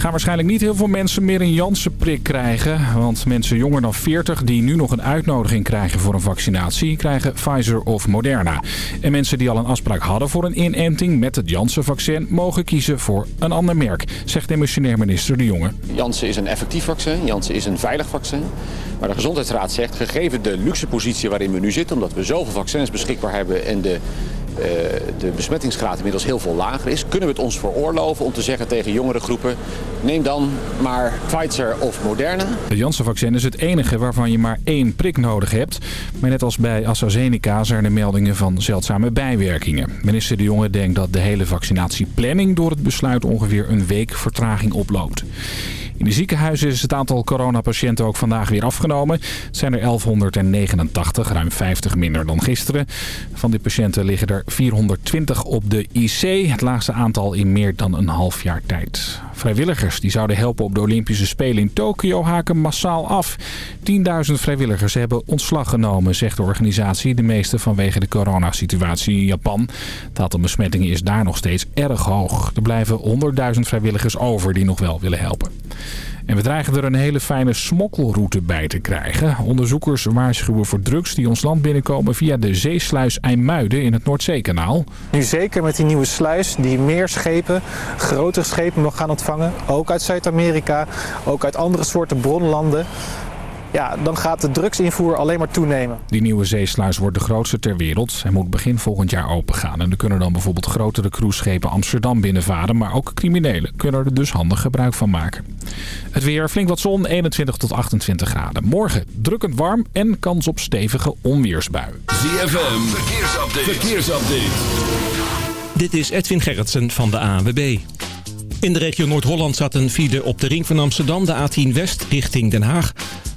gaan waarschijnlijk niet heel veel mensen meer een Janssen-prik krijgen. Want mensen jonger dan 40 die nu nog een uitnodiging krijgen voor een vaccinatie... krijgen Pfizer of Moderna. En mensen die al een afspraak hadden voor een inenting met het Janssen-vaccin... mogen kiezen voor een ander merk, zegt demissionair minister De Jonge. Janssen is een effectief vaccin, Janssen is een veilig vaccin. Maar de Gezondheidsraad zegt, gegeven de luxe positie waarin we nu zitten... omdat we zoveel vaccins beschikbaar hebben en de de besmettingsgraad inmiddels heel veel lager is... kunnen we het ons veroorloven om te zeggen tegen jongere groepen... neem dan maar Pfizer of Moderna. Het Janssen-vaccin is het enige waarvan je maar één prik nodig hebt. Maar net als bij AstraZeneca zijn er meldingen van zeldzame bijwerkingen. Minister De Jonge denkt dat de hele vaccinatieplanning door het besluit ongeveer een week vertraging oploopt. In de ziekenhuizen is het aantal coronapatiënten ook vandaag weer afgenomen. Het zijn er 1189, ruim 50 minder dan gisteren. Van die patiënten liggen er 420 op de IC. Het laagste aantal in meer dan een half jaar tijd. Vrijwilligers die zouden helpen op de Olympische Spelen in Tokio haken massaal af. 10.000 vrijwilligers hebben ontslag genomen, zegt de organisatie. De meeste vanwege de coronasituatie in Japan. Het aantal besmettingen is daar nog steeds erg hoog. Er blijven 100.000 vrijwilligers over die nog wel willen helpen. En we dreigen er een hele fijne smokkelroute bij te krijgen. Onderzoekers waarschuwen voor drugs die ons land binnenkomen via de zeesluis IJmuiden in het Noordzeekanaal. Nu zeker met die nieuwe sluis die meer schepen, grotere schepen nog gaan ontvangen. Ook uit Zuid-Amerika, ook uit andere soorten bronlanden ja, dan gaat de drugsinvoer alleen maar toenemen. Die nieuwe zeesluis wordt de grootste ter wereld en moet begin volgend jaar opengaan. En er kunnen dan bijvoorbeeld grotere cruiseschepen Amsterdam binnenvaren, maar ook criminelen kunnen er dus handig gebruik van maken. Het weer, flink wat zon, 21 tot 28 graden. Morgen drukkend warm en kans op stevige onweersbuien. ZFM, verkeersupdate. verkeersupdate. Dit is Edwin Gerritsen van de ANWB. In de regio Noord-Holland zat een file op de ring van Amsterdam, de A10 West, richting Den Haag.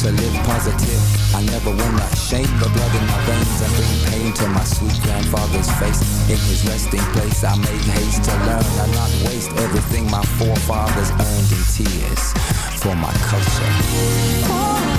to live positive. I never wanna shame the blood in my veins and bring pain to my sweet grandfather's face. In his resting place, I made haste to learn and not waste everything my forefathers earned in tears for my culture.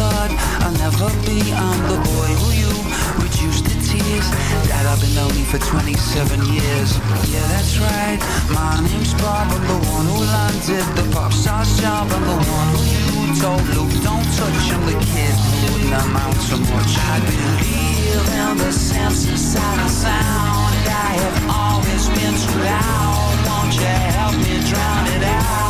Thought I'll never be I'm the boy who you reduced to tears Dad, I've been lonely for 27 years Yeah, that's right My name's Bob I'm the one who landed the pop star's job I'm the one who you told Luke Don't touch him, the kid wouldn't amount to much I believe in the sense inside the sound I have always been too loud Won't you help me drown it out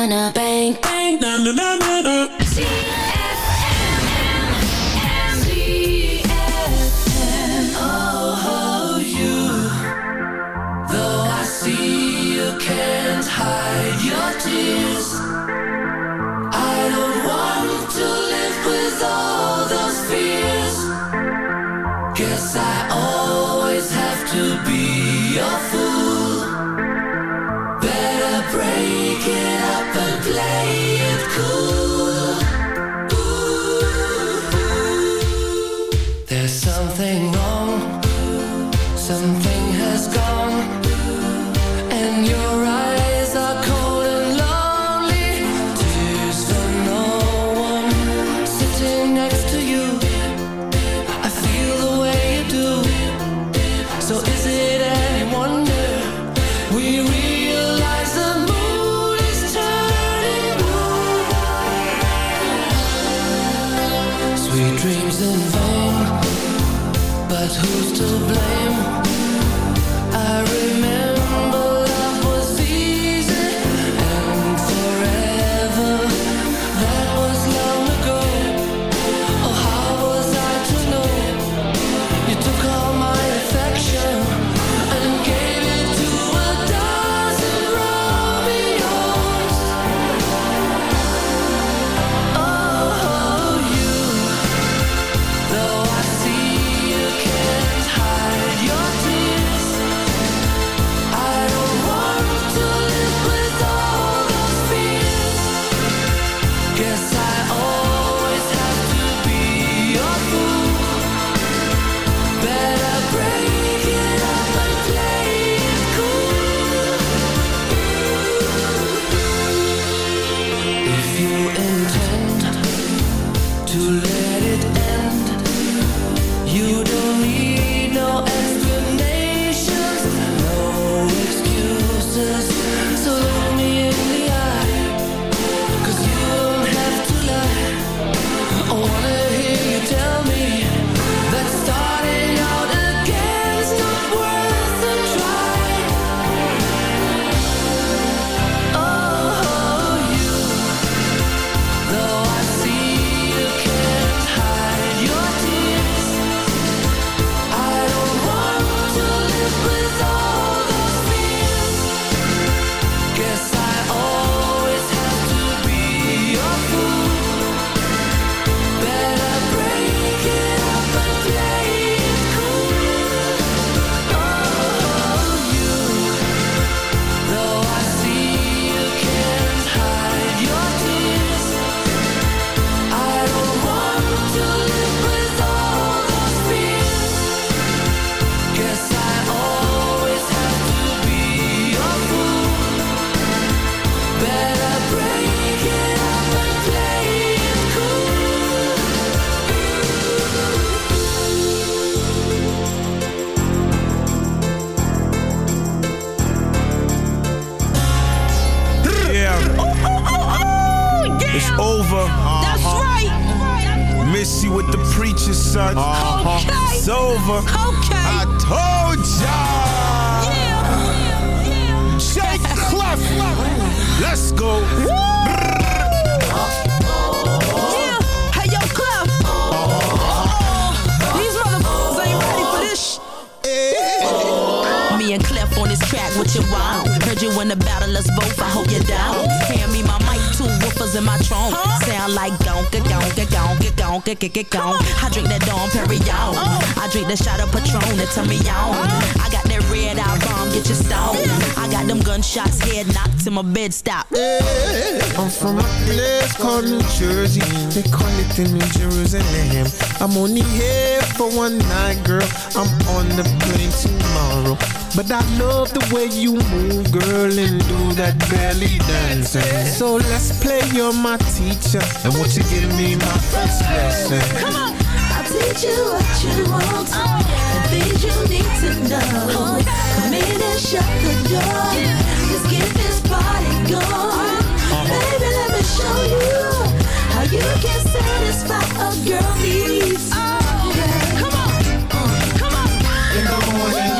Havana, bang, bang, na na na na. Gonka, gonka, gonka, gonka. I drink that Dom Perignon. I drink the shot of Patron that turn me on. I got that red eye bomb, get you stoned. I got them gunshots, head knocked till my bed stop. I'm from a place called New Jersey. They call it the New Jerusalem. I'm only here for one night, girl. I'm on the plane tomorrow. But I love the way you move, girl, and do that belly dancing. So let's play, you're my teacher. And won't you give me my first lesson? Come on. I'll teach you what you want and things you need to know. Come in and shut the door. Let's get this party going. Baby, let me show you how you can satisfy a girl needs. Oh, yeah. Come on. Come on. In the morning,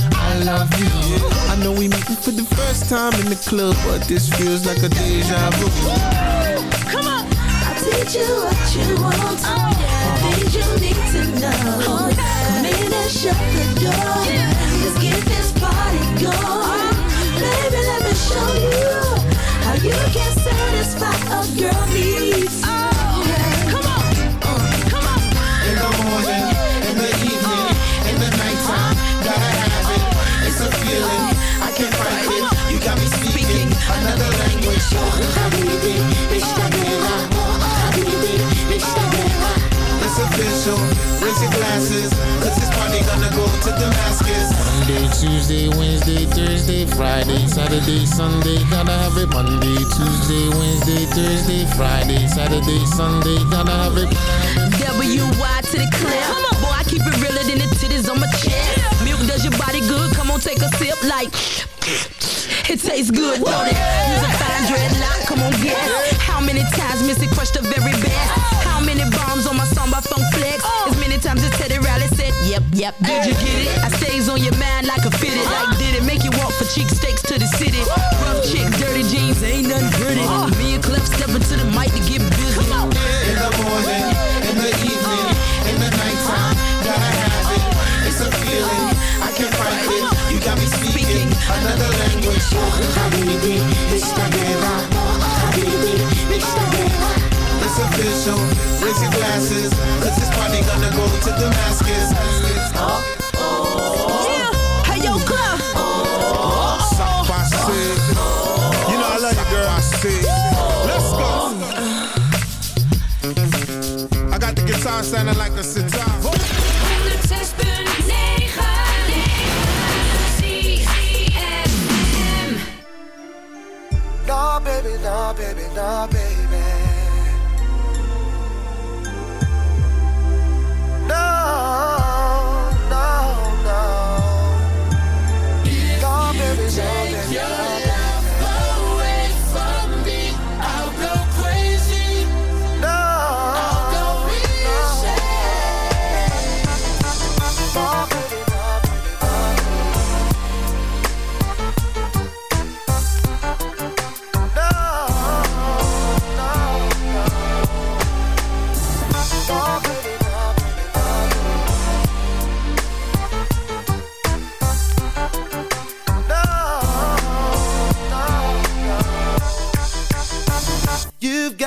I love you. I know we meeting for the first time in the club, but this feels like a deja vu. Come on. I'll teach you what you want and things you need to know. Oh. Come in and shut the door. Glasses, glasses. Cause this party gonna go to Damascus. Monday, Tuesday, Wednesday, Thursday, Friday, Saturday, Sunday, gotta have it. Monday, Tuesday, Wednesday, Thursday, Friday, Saturday, Sunday, gotta have it. W-Y to the clip. Come on, boy, I keep it realer than the titties on my chest. Milk does your body good. Come on, take a sip like. It tastes good, don't it? Use a fine dreadlock, come on, guess. How many times Missy crushed the very best? How many bombs on my song by Funk Flex? Oh. As many times as Teddy Riley said, yep, yep. Did you get it? I stays on your mind like a fitted. Like, did it make you walk for cheek steaks to the city? Rough chick, dirty jeans, ain't nothing pretty. Me and Clef stepping to the mic to get busy. Come on. In the morning, in the evening, in the nighttime, gotta have it. It's a feeling, I can't fight it. You got me speaking another language. Habibi, esta guerra. It's official, raise your glasses. Cause this party gonna go to Damascus. Yeah. Hey, yo, Clef. You know I love you, girl. Let's go. I got the guitar sounding like a sitar. 106.9 No, baby, no, baby, no, baby.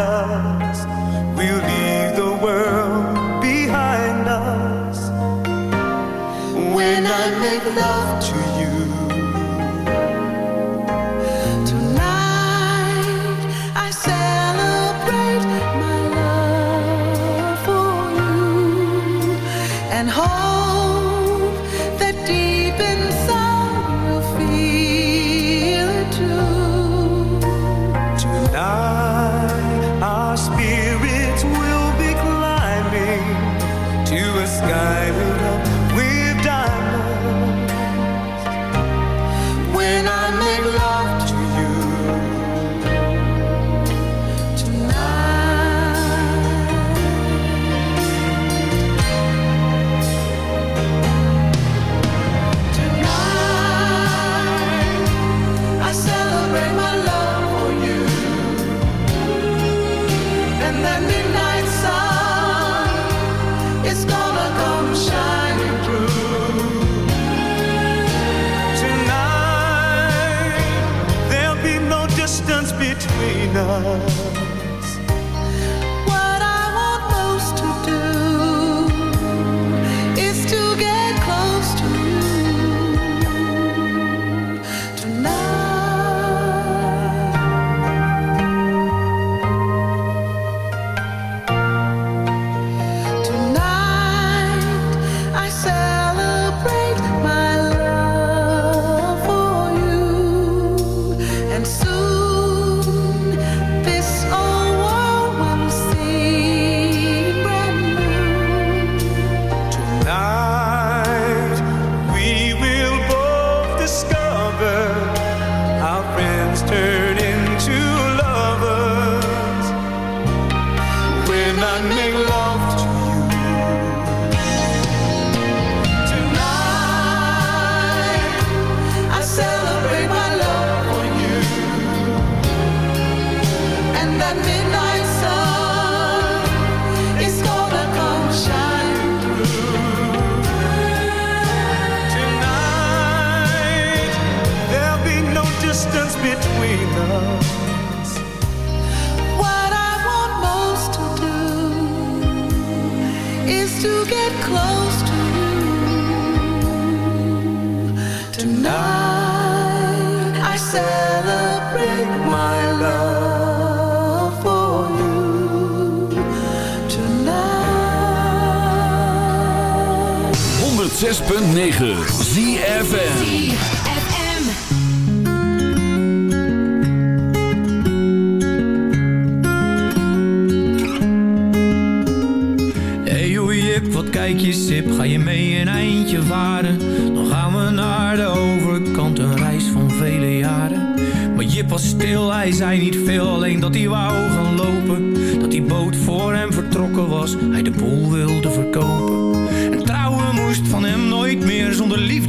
us. We'll leave the world behind us. When I make love 106.9 ZFN wat kijk je sip? Ga je mee een eindje varen? Dan gaan we naar de overkant, een reis van vele jaren. Maar Jip was stil, hij zei niet veel, alleen dat hij wou gaan lopen. Dat die boot voor hem vertrokken was, hij de boel wilde verkopen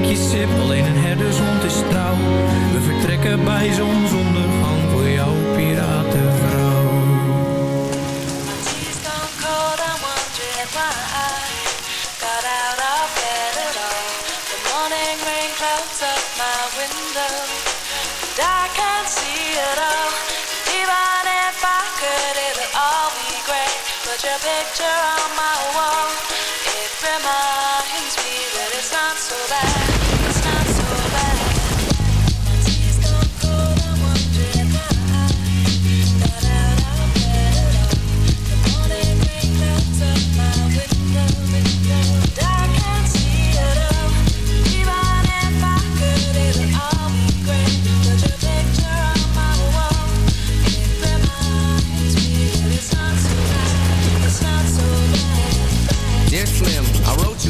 kijkje sip, alleen een herdershond is trouw. We vertrekken bij zonsondergang voor jouw piratenvrouw. your picture on my wall. It reminds me that it's not so bad.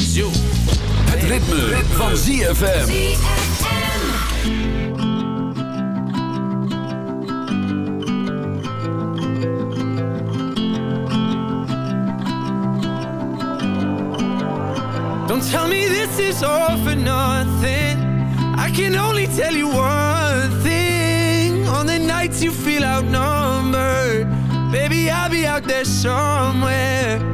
you. Het ritme, van ZFM. Don't tell me this is all for nothing. I can only tell you one thing. On the nights you feel outnumbered, baby, I'll be out there somewhere.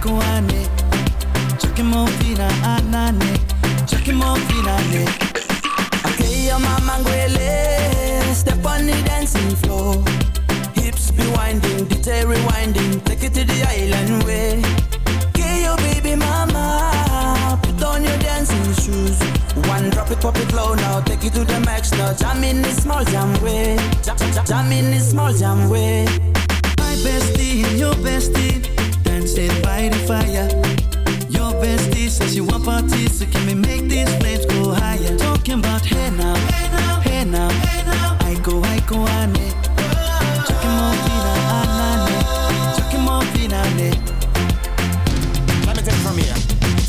go, ane. Chucking more fina, anane. Chucking more fina, ne. Okay, your mama ngwele. Step on the dancing floor. Hips be winding, detail rewinding. Take it to the island way. Okay, your baby mama. Put on your dancing shoes. One drop it, pop it low now. Take it to the max now. Jam in this small jam way. Jam, jam, jam in this small jam way. My bestie your bestie dancing by the fire. Your bestie says she want parties, so can we make these flames go higher? Talking about hey now, hey now, hey now, hey now. I go, I go, ane. Chucking more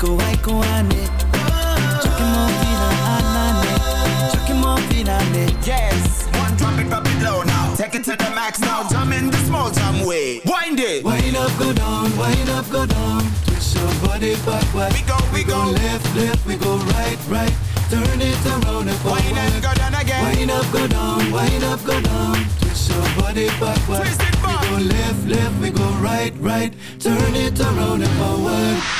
hey now. I go, I go, I need. Chucking more fina, anane. Chucking more fina, Yes, one drop it, drop it low now. Take it to the max now. Jump in the small jam way. Wind it. Wind up, go down, wind up, go down. Twist your body backward. We go, we go. left, left, we go right, right. Turn it around and forward. Wind up, go down again. Wind up, go down, wind up, go down. Twist your body backward. Twist it back. We go left, left, we go right, right. Turn it around and forward.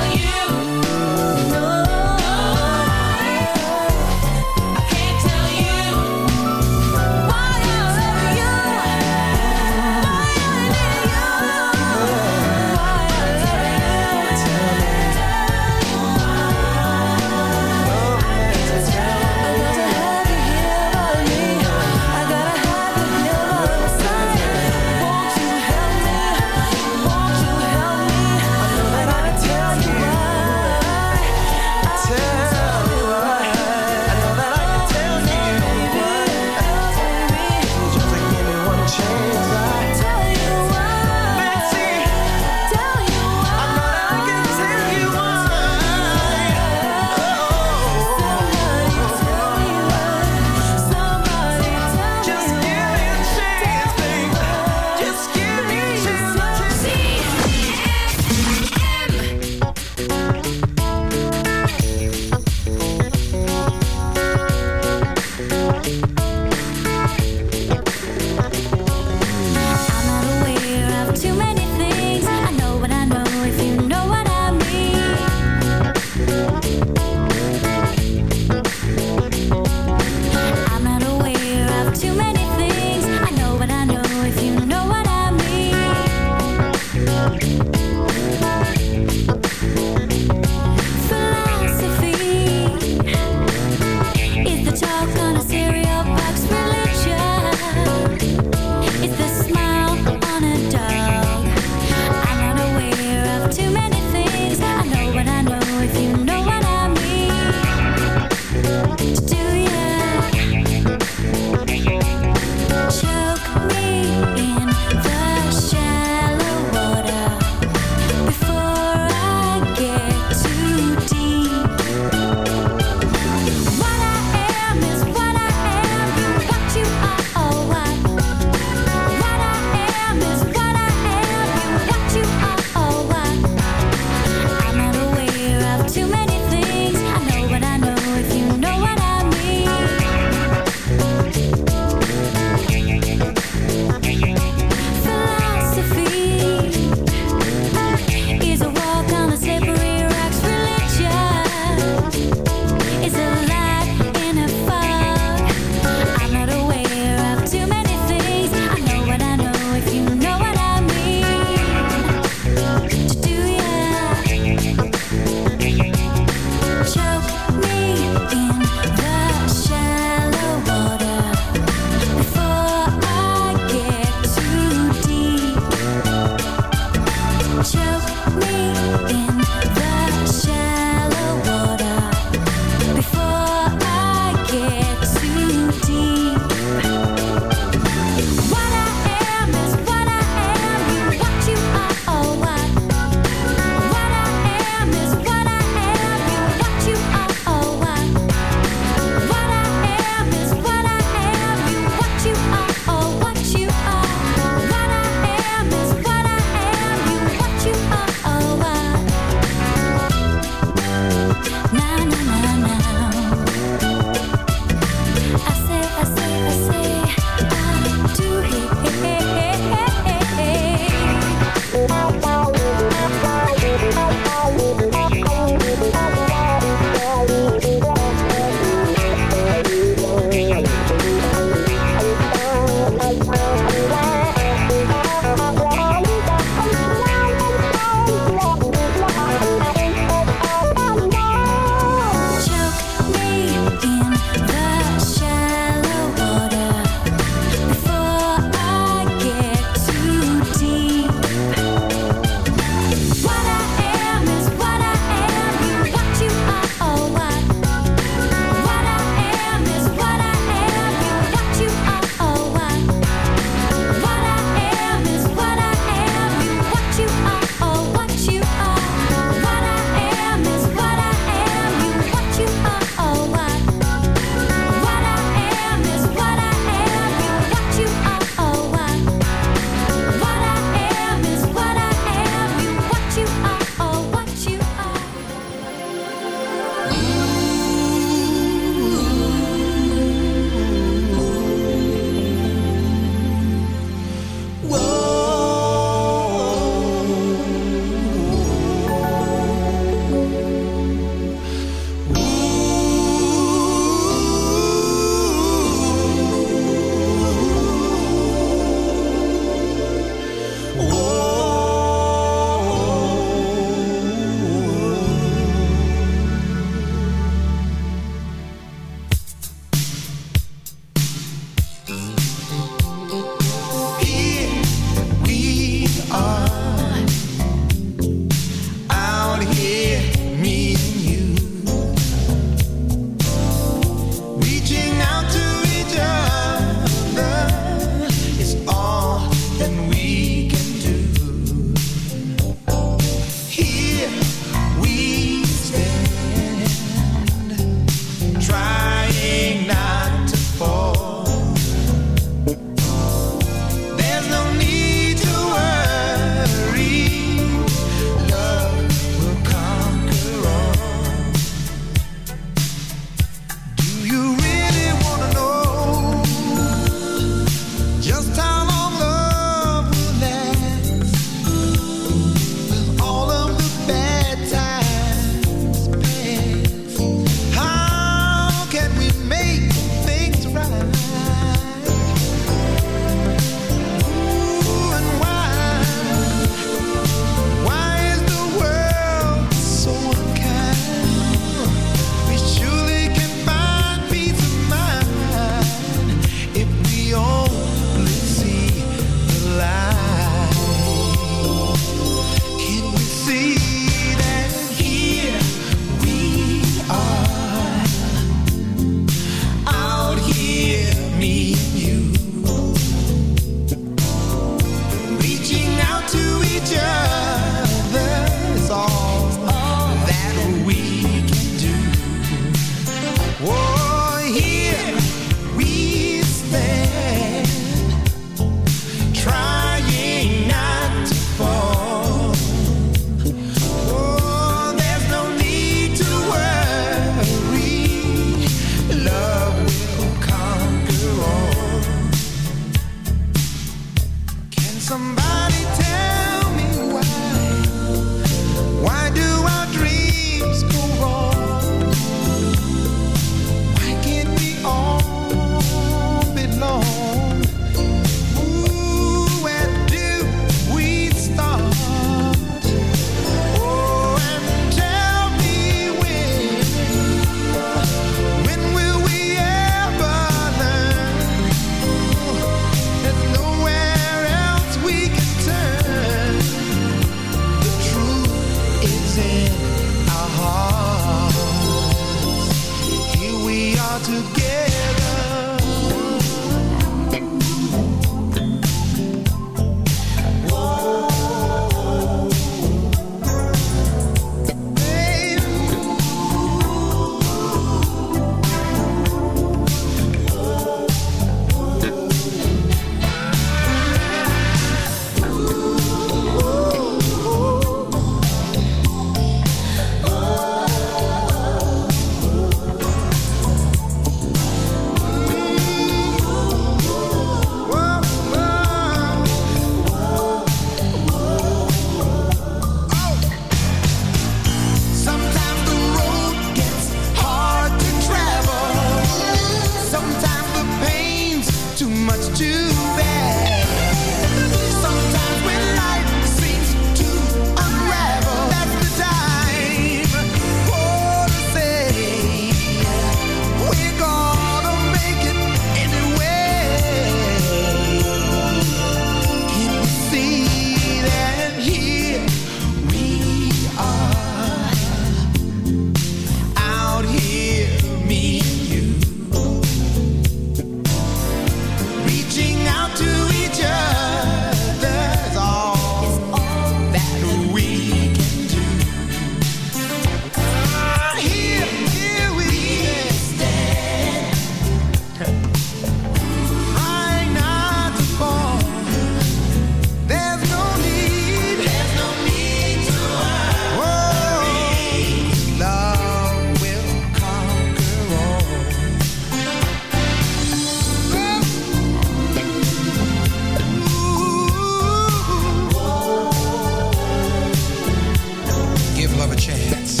chance.